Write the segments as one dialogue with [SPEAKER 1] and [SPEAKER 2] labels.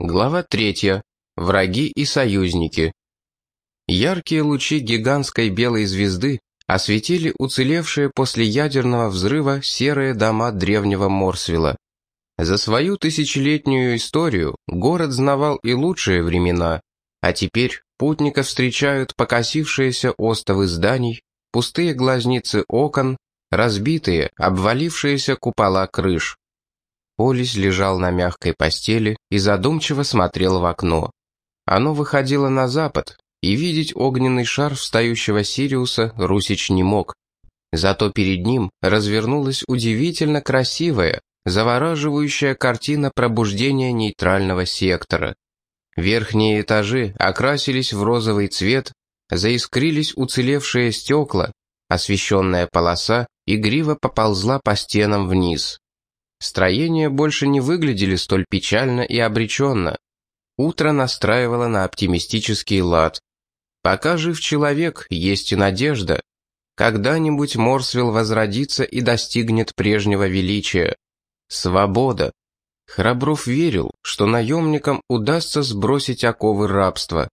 [SPEAKER 1] Глава 3. Враги и союзники. Яркие лучи гигантской белой звезды осветили уцелевшие после ядерного взрыва серые дома древнего Морсвилла. За свою тысячелетнюю историю город знавал и лучшие времена, а теперь путников встречают покосившиеся остовы зданий, пустые глазницы окон, разбитые, обвалившиеся купола крыш. Полис лежал на мягкой постели и задумчиво смотрел в окно. Оно выходило на запад, и видеть огненный шар встающего Сириуса Русич не мог. Зато перед ним развернулась удивительно красивая, завораживающая картина пробуждения нейтрального сектора. Верхние этажи окрасились в розовый цвет, заискрились уцелевшие стекла, освещенная полоса игриво поползла по стенам вниз. Строения больше не выглядели столь печально и обреченно. Утро настраивало на оптимистический лад. Пока жив человек, есть и надежда. Когда-нибудь Морсвилл возродится и достигнет прежнего величия. Свобода. Храбров верил, что наемникам удастся сбросить оковы рабства.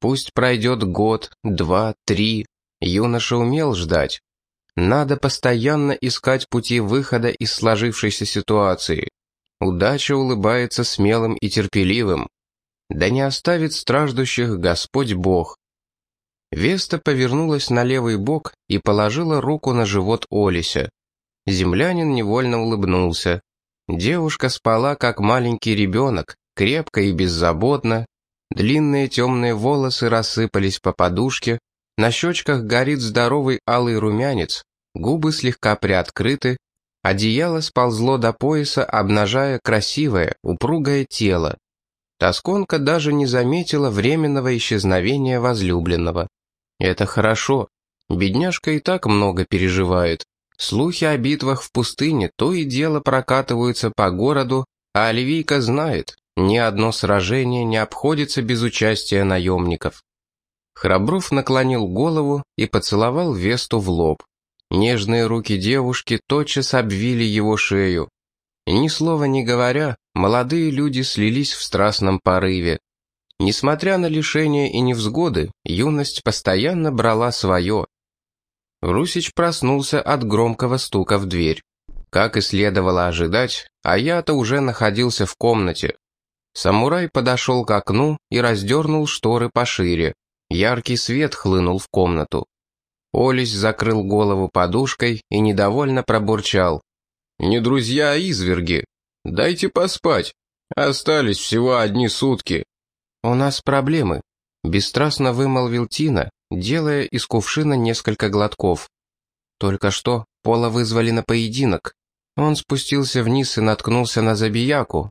[SPEAKER 1] Пусть пройдет год, два, три. Юноша умел ждать. Надо постоянно искать пути выхода из сложившейся ситуации. Удача улыбается смелым и терпеливым. Да не оставит страждущих Господь Бог. Веста повернулась на левый бок и положила руку на живот Олися. Землянин невольно улыбнулся. Девушка спала, как маленький ребенок, крепко и беззаботно. Длинные темные волосы рассыпались по подушке, на щечках горит здоровый алый румянец, губы слегка приоткрыты, одеяло сползло до пояса, обнажая красивое, упругое тело. Тосконка даже не заметила временного исчезновения возлюбленного. Это хорошо. Бедняжка и так много переживает. Слухи о битвах в пустыне то и дело прокатываются по городу, а Оливийка знает, ни одно сражение не обходится без участия наемников. Храбров наклонил голову и поцеловал Весту в лоб. Нежные руки девушки тотчас обвили его шею. Ни слова не говоря, молодые люди слились в страстном порыве. Несмотря на лишения и невзгоды, юность постоянно брала свое. Русич проснулся от громкого стука в дверь. Как и следовало ожидать, а я-то уже находился в комнате. Самурай подошел к окну и раздернул шторы пошире. Яркий свет хлынул в комнату. Олесь закрыл голову подушкой и недовольно пробурчал. «Не друзья, а изверги. Дайте поспать. Остались всего одни сутки». «У нас проблемы», — бесстрастно вымолвил Тина, делая из кувшина несколько глотков. Только что Пола вызвали на поединок. Он спустился вниз и наткнулся на забияку.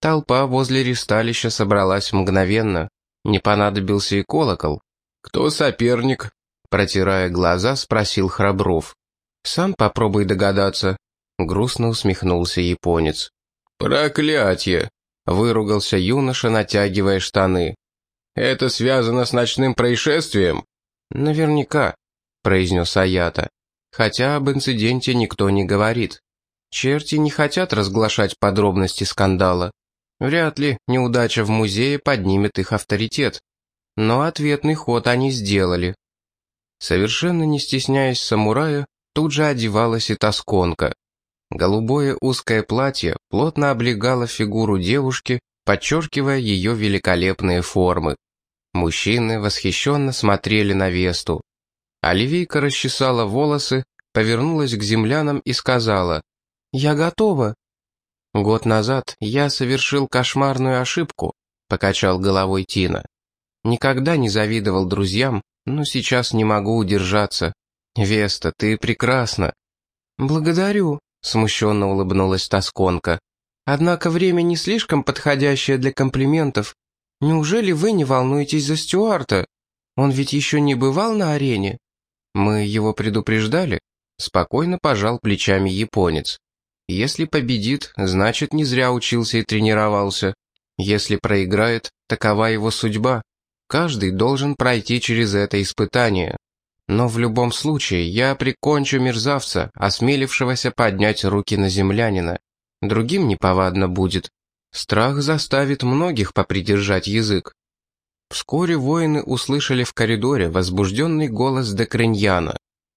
[SPEAKER 1] Толпа возле ристалища собралась мгновенно. Не понадобился и колокол. «Кто соперник?» Протирая глаза, спросил Храбров. «Сам попробуй догадаться», — грустно усмехнулся японец. «Проклятье!» — выругался юноша, натягивая штаны. «Это связано с ночным происшествием?» «Наверняка», — произнес Аята. «Хотя об инциденте никто не говорит. Черти не хотят разглашать подробности скандала. Вряд ли неудача в музее поднимет их авторитет. Но ответный ход они сделали. Совершенно не стесняясь самурая, тут же одевалась и тосконка. Голубое узкое платье плотно облегало фигуру девушки, подчеркивая ее великолепные формы. Мужчины восхищенно смотрели на Весту. Оливийка расчесала волосы, повернулась к землянам и сказала, «Я готова». «Год назад я совершил кошмарную ошибку», — покачал головой Тина. «Никогда не завидовал друзьям, но сейчас не могу удержаться. Веста, ты прекрасна». «Благодарю», — смущенно улыбнулась Тосконка. «Однако время не слишком подходящее для комплиментов. Неужели вы не волнуетесь за Стюарта? Он ведь еще не бывал на арене?» «Мы его предупреждали?» Спокойно пожал плечами японец. «Если победит, значит, не зря учился и тренировался. Если проиграет, такова его судьба. Каждый должен пройти через это испытание. Но в любом случае я прикончу мерзавца, осмелившегося поднять руки на землянина. Другим неповадно будет. Страх заставит многих попридержать язык. Вскоре воины услышали в коридоре возбужденный голос Декриньяна.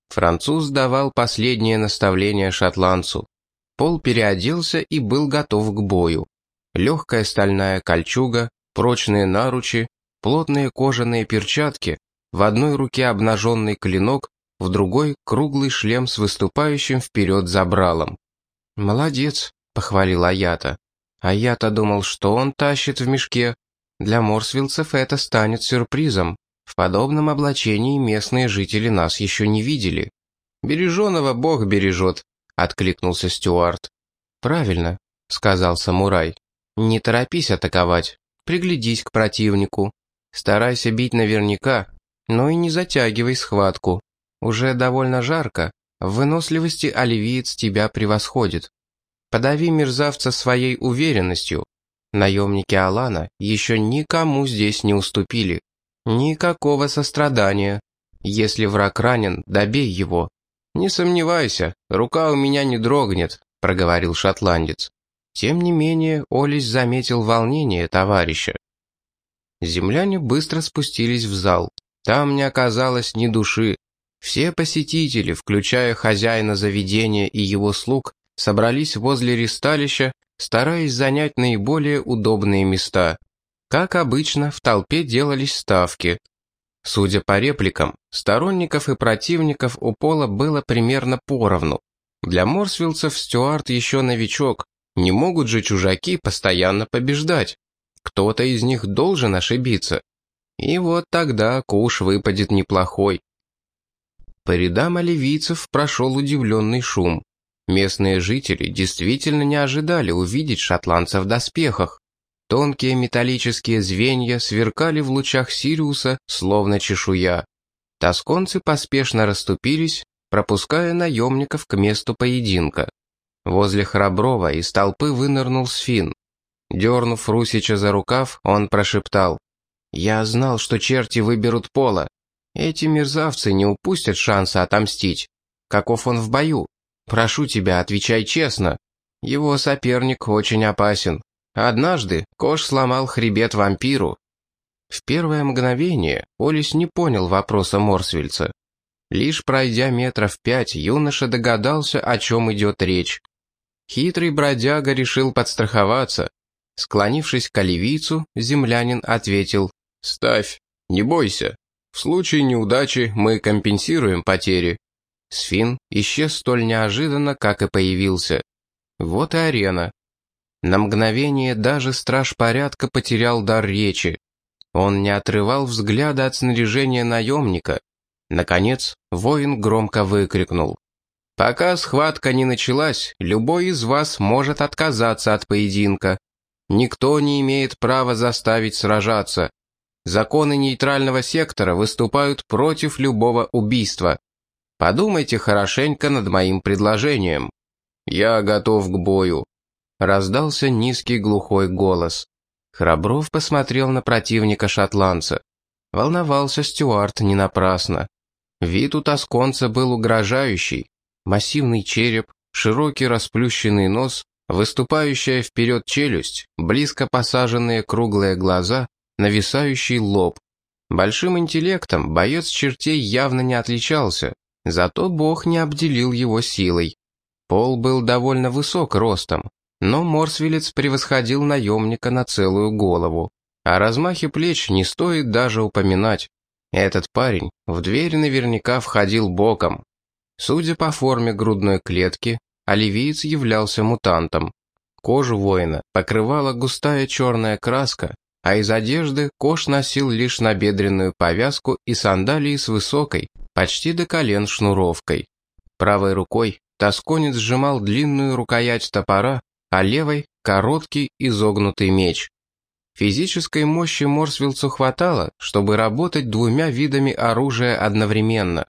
[SPEAKER 1] Француз давал последнее наставление шотландцу. Пол переоделся и был готов к бою. Легкая стальная кольчуга, прочные наручи, плотные кожаные перчатки, в одной руке обнаженный клинок, в другой — круглый шлем с выступающим вперед забралом. «Молодец», — похвалил Аята. «А я-то думал, что он тащит в мешке. Для морсвилцев это станет сюрпризом. В подобном облачении местные жители нас еще не видели». «Береженого Бог бережет», — откликнулся Стюарт. «Правильно», — сказал самурай. «Не торопись атаковать. Приглядись к противнику. Старайся бить наверняка, но и не затягивай схватку. Уже довольно жарко. В выносливости оливиец тебя превосходит. Подави мерзавца своей уверенностью. Наемники Алана еще никому здесь не уступили. Никакого сострадания. Если враг ранен, добей его. Не сомневайся, рука у меня не дрогнет, проговорил шотландец. Тем не менее, Олесь заметил волнение товарища. Земляне быстро спустились в зал. Там не оказалось ни души. Все посетители, включая хозяина заведения и его слуг, собрались возле ристалища, стараясь занять наиболее удобные места. Как обычно, в толпе делались ставки. Судя по репликам, сторонников и противников у Пола было примерно поровну. Для морсвилцев Стюарт еще новичок, не могут же чужаки постоянно побеждать. Кто-то из них должен ошибиться. И вот тогда куш выпадет неплохой. По рядам оливийцев прошел удивленный шум. Местные жители действительно не ожидали увидеть шотландцев в доспехах. Тонкие металлические звенья сверкали в лучах Сириуса, словно чешуя. Тосконцы поспешно расступились, пропуская наемников к месту поединка. Возле Храброва из толпы вынырнул Сфин. Дернув Русича за рукав, он прошептал. «Я знал, что черти выберут Пола. Эти мерзавцы не упустят шанса отомстить. Каков он в бою? Прошу тебя, отвечай честно. Его соперник очень опасен. Однажды Кош сломал хребет вампиру». В первое мгновение Олис не понял вопроса Морсвельца. Лишь пройдя метров пять, юноша догадался, о чем идет речь. Хитрый бродяга решил подстраховаться, Склонившись к оливийцу, землянин ответил «Ставь, не бойся. В случае неудачи мы компенсируем потери». Сфин исчез столь неожиданно, как и появился. Вот и арена. На мгновение даже страж порядка потерял дар речи. Он не отрывал взгляда от снаряжения наемника. Наконец, воин громко выкрикнул. «Пока схватка не началась, любой из вас может отказаться от поединка. Никто не имеет права заставить сражаться. Законы нейтрального сектора выступают против любого убийства. Подумайте хорошенько над моим предложением. Я готов к бою. Раздался низкий глухой голос. Храбров посмотрел на противника шотландца. Волновался Стюарт не напрасно. Вид у тосконца был угрожающий. Массивный череп, широкий расплющенный нос, Выступающая вперед челюсть, близко посаженные круглые глаза, нависающий лоб. Большим интеллектом боец чертей явно не отличался, зато бог не обделил его силой. Пол был довольно высок ростом, но Морсвилец превосходил наемника на целую голову. О размахе плеч не стоит даже упоминать. Этот парень в дверь наверняка входил боком. Судя по форме грудной клетки, оливиец являлся мутантом. Кожу воина покрывала густая черная краска, а из одежды Кош носил лишь набедренную повязку и сандалии с высокой, почти до колен шнуровкой. Правой рукой тосконец сжимал длинную рукоять топора, а левой — короткий изогнутый меч. Физической мощи Морсвилцу хватало, чтобы работать двумя видами оружия одновременно.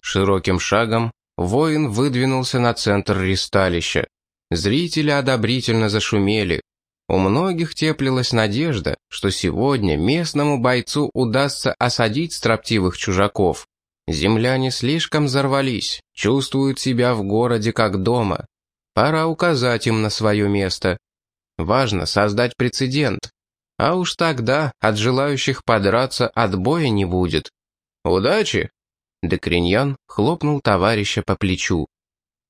[SPEAKER 1] Широким шагом воин выдвинулся на центр ристалища. Зрители одобрительно зашумели. У многих теплилась надежда, что сегодня местному бойцу удастся осадить строптивых чужаков. Земляне слишком взорвались, чувствуют себя в городе как дома. Пора указать им на свое место. Важно создать прецедент. А уж тогда от желающих подраться отбоя не будет. «Удачи!» Декриньян хлопнул товарища по плечу.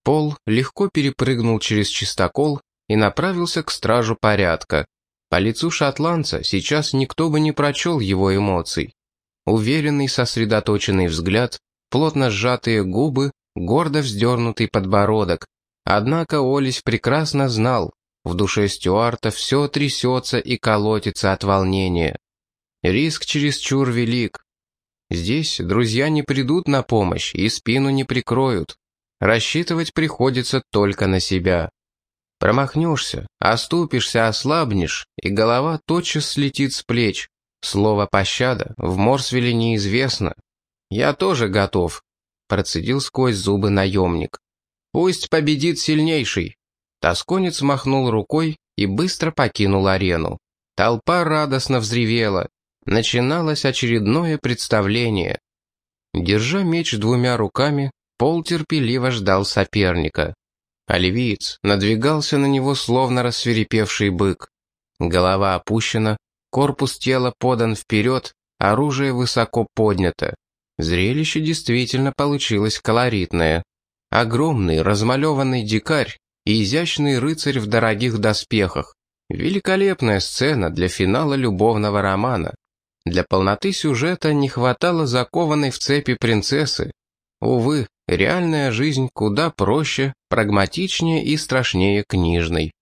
[SPEAKER 1] Пол легко перепрыгнул через чистокол и направился к стражу порядка. По лицу шотландца сейчас никто бы не прочел его эмоций. Уверенный сосредоточенный взгляд, плотно сжатые губы, гордо вздернутый подбородок. Однако Олесь прекрасно знал, в душе Стюарта все трясется и колотится от волнения. Риск чересчур велик. Здесь друзья не придут на помощь и спину не прикроют. Рассчитывать приходится только на себя. Промахнешься, оступишься, ослабнешь, и голова тотчас слетит с плеч. Слово «пощада» в Морсвилле неизвестно. Я тоже готов, процедил сквозь зубы наемник. Пусть победит сильнейший. Тосконец махнул рукой и быстро покинул арену. Толпа радостно взревела. Начиналось очередное представление. Держа меч двумя руками, Пол терпеливо ждал соперника. Оливиец надвигался на него словно рассверепевший бык. Голова опущена, корпус тела подан вперед, оружие высоко поднято. Зрелище действительно получилось колоритное. Огромный размалеванный дикарь и изящный рыцарь в дорогих доспехах. Великолепная сцена для финала любовного романа. Для полноты сюжета не хватало закованной в цепи принцессы. Увы, реальная жизнь куда проще, прагматичнее и страшнее книжной.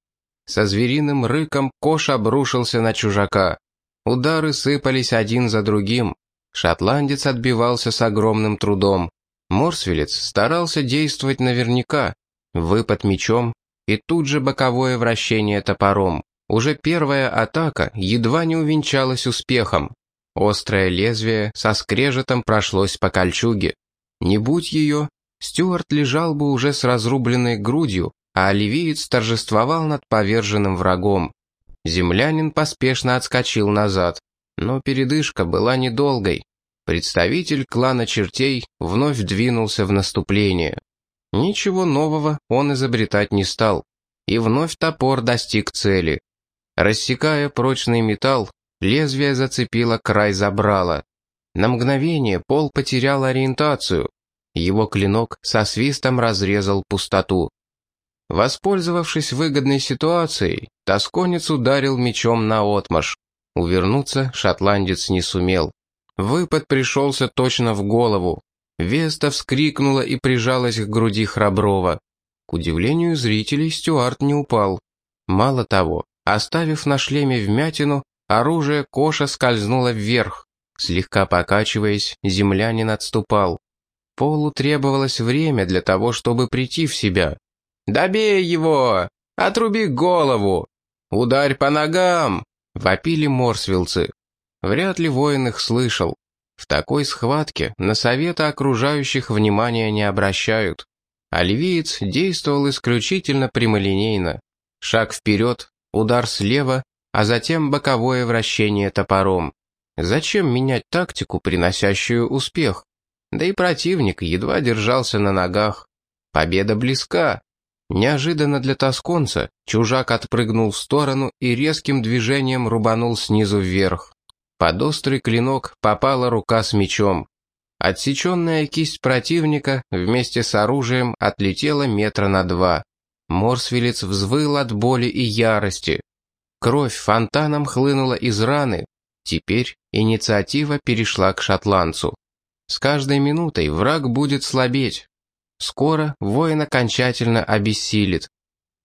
[SPEAKER 1] Со звериным рыком Кош обрушился на чужака. Удары сыпались один за другим. Шотландец отбивался с огромным трудом. Морсвелец старался действовать наверняка. Выпад мечом и тут же боковое вращение топором. Уже первая атака едва не увенчалась успехом. Острое лезвие со скрежетом прошлось по кольчуге. Не будь ее, Стюарт лежал бы уже с разрубленной грудью, а оливиец торжествовал над поверженным врагом. Землянин поспешно отскочил назад, но передышка была недолгой. Представитель клана чертей вновь двинулся в наступление. Ничего нового он изобретать не стал, и вновь топор достиг цели. Рассекая прочный металл, Лезвие зацепило край забрала. На мгновение Пол потерял ориентацию. Его клинок со свистом разрезал пустоту. Воспользовавшись выгодной ситуацией, тосконец ударил мечом на отмаш. Увернуться шотландец не сумел. Выпад пришелся точно в голову. Веста вскрикнула и прижалась к груди Храброва. К удивлению зрителей, Стюарт не упал. Мало того, оставив на шлеме вмятину, Оружие Коша скользнуло вверх. Слегка покачиваясь, землянин отступал. Полу требовалось время для того, чтобы прийти в себя. «Добей его! Отруби голову! Ударь по ногам!» — вопили морсвилцы. Вряд ли воин их слышал. В такой схватке на советы окружающих внимания не обращают. Альвиец действовал исключительно прямолинейно. Шаг вперед, удар слева, а затем боковое вращение топором. Зачем менять тактику, приносящую успех? Да и противник едва держался на ногах. Победа близка. Неожиданно для тосконца чужак отпрыгнул в сторону и резким движением рубанул снизу вверх. Под острый клинок попала рука с мечом. Отсеченная кисть противника вместе с оружием отлетела метра на два. Морсвелец взвыл от боли и ярости. Кровь фонтаном хлынула из раны. Теперь инициатива перешла к шотландцу. С каждой минутой враг будет слабеть. Скоро воин окончательно обессилит.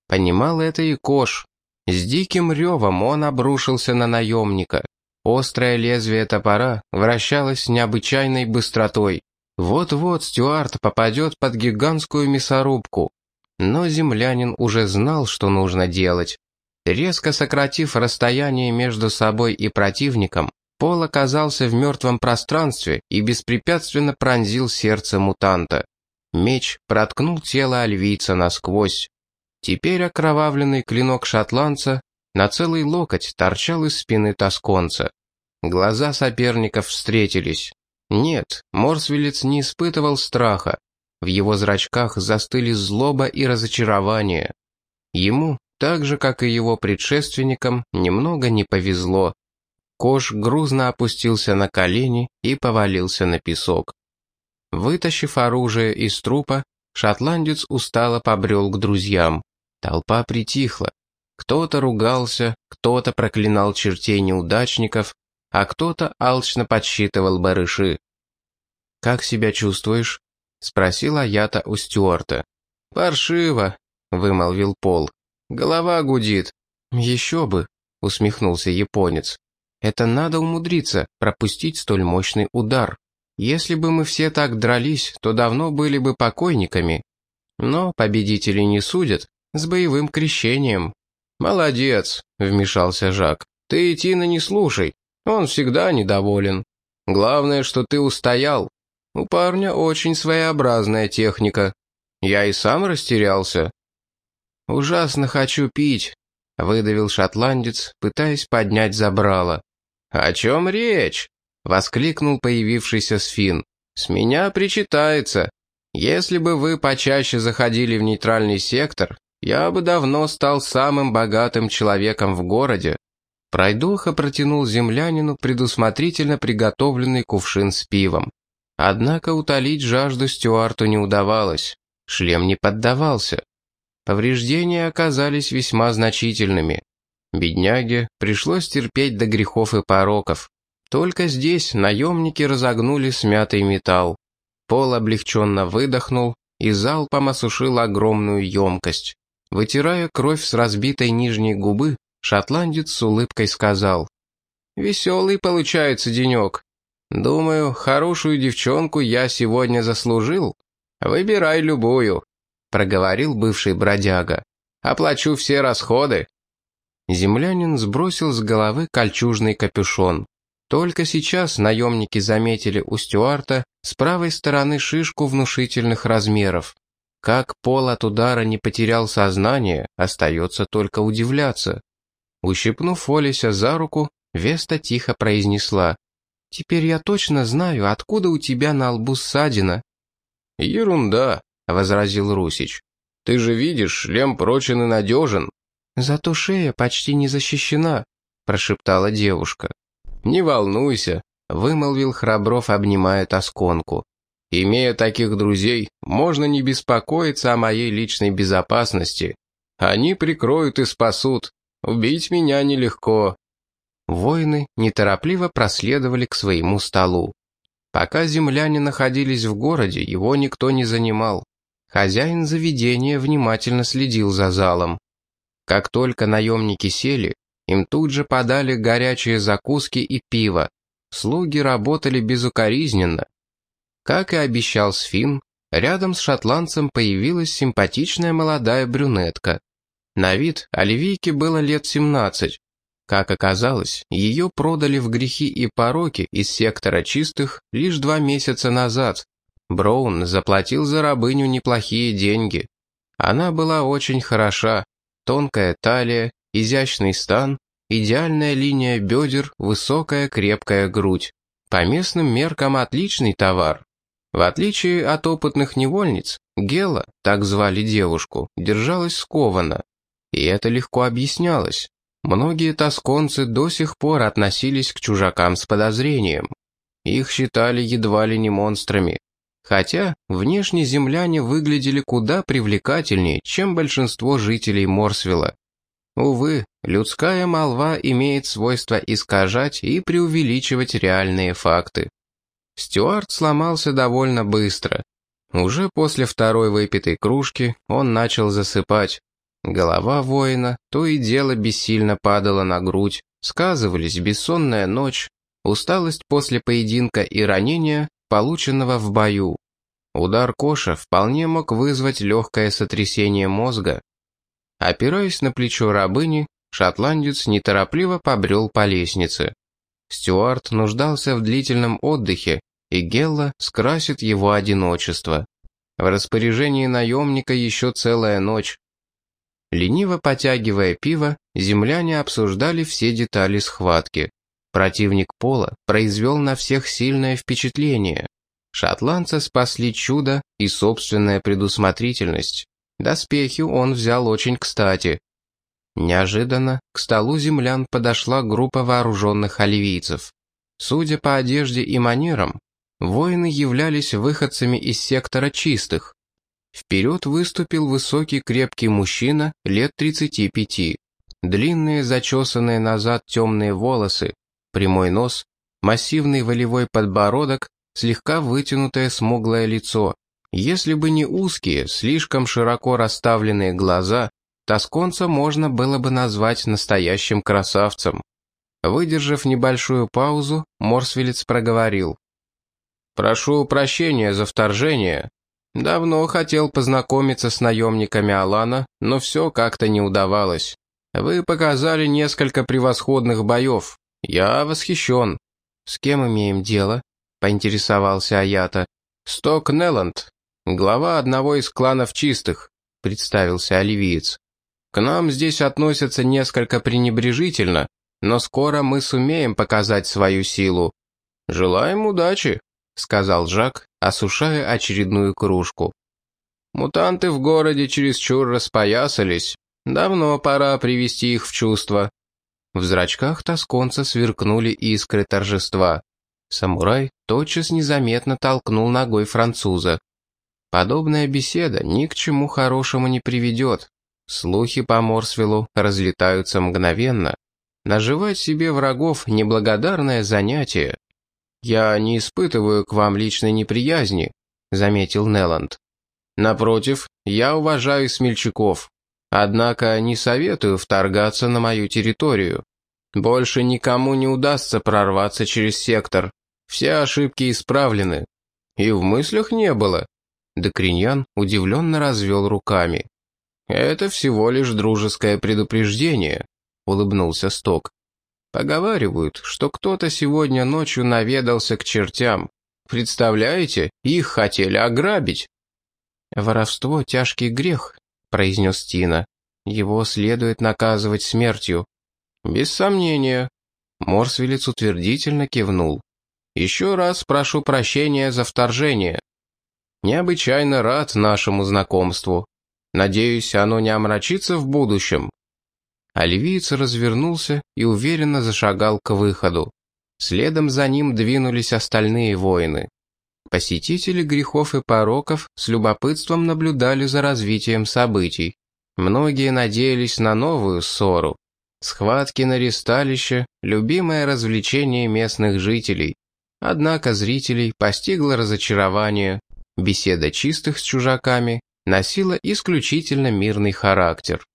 [SPEAKER 1] Понимал это и Кош. С диким ревом он обрушился на наемника. Острое лезвие топора вращалось с необычайной быстротой. Вот-вот Стюарт попадет под гигантскую мясорубку. Но землянин уже знал, что нужно делать. Резко сократив расстояние между собой и противником, Пол оказался в мертвом пространстве и беспрепятственно пронзил сердце мутанта. Меч проткнул тело альвийца насквозь. Теперь окровавленный клинок шотландца на целый локоть торчал из спины тосконца. Глаза соперников встретились. Нет, Морсвелец не испытывал страха. В его зрачках застыли злоба и разочарование. Ему так же, как и его предшественникам, немного не повезло. Кош грузно опустился на колени и повалился на песок. Вытащив оружие из трупа, шотландец устало побрел к друзьям. Толпа притихла. Кто-то ругался, кто-то проклинал чертей неудачников, а кто-то алчно подсчитывал барыши. «Как себя чувствуешь?» — спросила Ята у Стюарта. «Паршиво», — вымолвил Пол. «Голова гудит». «Еще бы», — усмехнулся японец. «Это надо умудриться, пропустить столь мощный удар. Если бы мы все так дрались, то давно были бы покойниками. Но победители не судят, с боевым крещением». «Молодец», — вмешался Жак. «Ты Тина не слушай, он всегда недоволен. Главное, что ты устоял. У парня очень своеобразная техника. Я и сам растерялся». «Ужасно хочу пить», — выдавил шотландец, пытаясь поднять забрало. «О чем речь?» — воскликнул появившийся Сфин. «С меня причитается. Если бы вы почаще заходили в нейтральный сектор, я бы давно стал самым богатым человеком в городе. Пройдоха протянул землянину предусмотрительно приготовленный кувшин с пивом. Однако утолить жажду Стюарту не удавалось. Шлем не поддавался. Повреждения оказались весьма значительными. Бедняге пришлось терпеть до грехов и пороков. Только здесь наемники разогнули смятый металл. Пол облегченно выдохнул и залпом осушил огромную емкость. Вытирая кровь с разбитой нижней губы, шотландец с улыбкой сказал. «Веселый получается денек. Думаю, хорошую девчонку я сегодня заслужил. Выбирай любую», — проговорил бывший бродяга. «Оплачу все расходы». Землянин сбросил с головы кольчужный капюшон. Только сейчас наемники заметили у Стюарта с правой стороны шишку внушительных размеров. Как Пол от удара не потерял сознание, остается только удивляться. Ущипнув Олеся за руку, Веста тихо произнесла. «Теперь я точно знаю, откуда у тебя на лбу ссадина».
[SPEAKER 2] «Ерунда», — возразил Русич. «Ты же видишь, шлем прочен и надежен».
[SPEAKER 1] «Зато шея почти не защищена», — прошептала девушка.
[SPEAKER 2] «Не волнуйся», — вымолвил Храбров, обнимая тосконку. Имея таких друзей, можно не беспокоиться о моей личной безопасности. Они прикроют и спасут. Убить меня нелегко».
[SPEAKER 1] Воины неторопливо проследовали к своему столу. Пока земляне находились в городе, его никто не занимал. Хозяин заведения внимательно следил за залом. Как только наемники сели, им тут же подали горячие закуски и пиво. Слуги работали безукоризненно, как и обещал Сфин, рядом с шотландцем появилась симпатичная молодая брюнетка. На вид Оливийке было лет 17. Как оказалось, ее продали в грехи и пороки из сектора чистых лишь два месяца назад. Браун заплатил за рабыню неплохие деньги. Она была очень хороша. Тонкая талия, изящный стан, идеальная линия бедер, высокая крепкая грудь. По местным меркам отличный товар. В отличие от опытных невольниц, Гела, так звали девушку, держалась скованно. И это легко объяснялось. Многие тосконцы до сих пор относились к чужакам с подозрением. Их считали едва ли не монстрами. Хотя внешне земляне выглядели куда привлекательнее, чем большинство жителей Морсвилла. Увы, людская молва имеет свойство искажать и преувеличивать реальные факты. Стюарт сломался довольно быстро. Уже после второй выпитой кружки он начал засыпать. Голова воина то и дело бессильно падала на грудь, сказывались бессонная ночь, усталость после поединка и ранения, полученного в бою. Удар Коша вполне мог вызвать легкое сотрясение мозга. Опираясь на плечо рабыни, шотландец неторопливо побрел по лестнице. Стюарт нуждался в длительном отдыхе, и Гелла скрасит его одиночество. В распоряжении наемника еще целая ночь. Лениво потягивая пиво, земляне обсуждали все детали схватки. Противник Пола произвел на всех сильное впечатление. Шотландца спасли чудо и собственная предусмотрительность. Доспехи он взял очень кстати. Неожиданно к столу землян подошла группа вооруженных оливийцев. Судя по одежде и манерам, воины являлись выходцами из сектора чистых. Вперед выступил высокий крепкий мужчина лет 35. Длинные зачесанные назад темные волосы, прямой нос, массивный волевой подбородок, слегка вытянутое смуглое лицо. Если бы не узкие, слишком широко расставленные глаза, тосконца можно было бы назвать настоящим красавцем. Выдержав небольшую паузу, Морсвелец проговорил. «Прошу прощения за вторжение. Давно хотел познакомиться с наемниками Алана, но все как-то не удавалось. Вы показали несколько превосходных боев. Я восхищен. С кем имеем дело? Поинтересовался Аята. Сток Нелланд, глава одного из кланов чистых, представился оливиец. К нам здесь относятся несколько пренебрежительно, но скоро мы сумеем показать свою силу. Желаем удачи, сказал Жак, осушая очередную кружку. Мутанты в городе чересчур распоясались, Давно пора привести их в чувство». В зрачках тосконца сверкнули искры торжества. Самурай тотчас незаметно толкнул ногой француза. Подобная беседа ни к чему хорошему не приведет. Слухи по Морсвиллу разлетаются мгновенно. Наживать себе врагов — неблагодарное занятие. «Я не испытываю к вам личной неприязни», — заметил Неланд. «Напротив, я уважаю смельчаков. Однако не советую вторгаться на мою территорию. Больше никому не удастся прорваться через сектор. Все ошибки исправлены. И в мыслях не было. Докриньян удивленно развел руками. «Это всего лишь дружеское предупреждение», — улыбнулся Сток. «Поговаривают, что кто-то сегодня ночью наведался к чертям. Представляете, их хотели ограбить». «Воровство — тяжкий грех», произнес Тина. «Его следует наказывать смертью». «Без сомнения». Морсвелец утвердительно кивнул. «Еще раз прошу прощения за вторжение. Необычайно рад нашему знакомству. Надеюсь, оно не омрачится в будущем». Оливиец развернулся и уверенно зашагал к выходу. Следом за ним двинулись остальные воины. Посетители грехов и пороков с любопытством наблюдали за развитием событий. Многие надеялись на новую ссору. Схватки на ристалище – любимое развлечение местных жителей. Однако зрителей постигло разочарование. Беседа чистых с чужаками носила исключительно мирный характер.